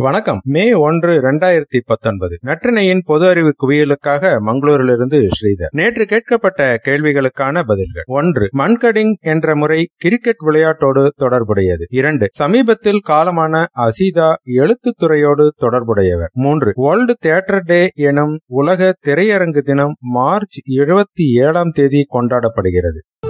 வணக்கம். மே ஒன்று இரண்டாயிரத்தி பத்தொன்பது. நற்றினையின் பொது அறிவு குவியலுக்காக மங்களூரிலிருந்து ஸ்ரீதர். நேற்று கேட்கப்பட்ட கேள்விகளுக்கான பதில்கள். ஒன்று மண்கடிங் என்ற முறை கிரிக்கெட் விளையாட்டோடு தொடர்புடையது. இரண்டு சமீபத்தில் காலமான அசீதா எழுத்துத்துறையோடு தொடர்புடையவர். மூன்று வேர்ல்டு தியேட்டர் டே எனும் உலக திரையரங்கு தினம் மார்ச் இருபத்தி ஏழாம் தேதி கொண்டாடப்படுகிறது.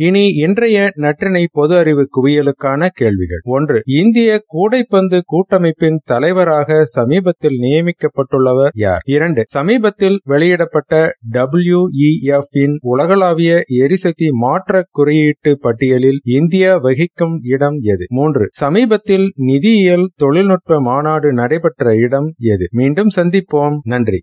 இனி இன்றைய நற்றினை பொது அறிவு குவியலுக்கான கேள்விகள். ஒன்று இந்திய கூடைப்பந்து கூட்டமைப்பின் தலைவராக சமீபத்தில் நியமிக்கப்பட்டுள்ளவர் யார்? இரண்டு சமீபத்தில் வெளியிடப்பட்ட டபிள்யூ இன் உலகளாவிய எரிசக்தி மாற்ற குறியீட்டு பட்டியலில் இந்தியா வகிக்கும் இடம் எது? மூன்று சமீபத்தில் நிதியியல் தொழில்நுட்ப மாநாடு நடைபெற்ற இடம் எது? மீண்டும் சந்திப்போம். நன்றி.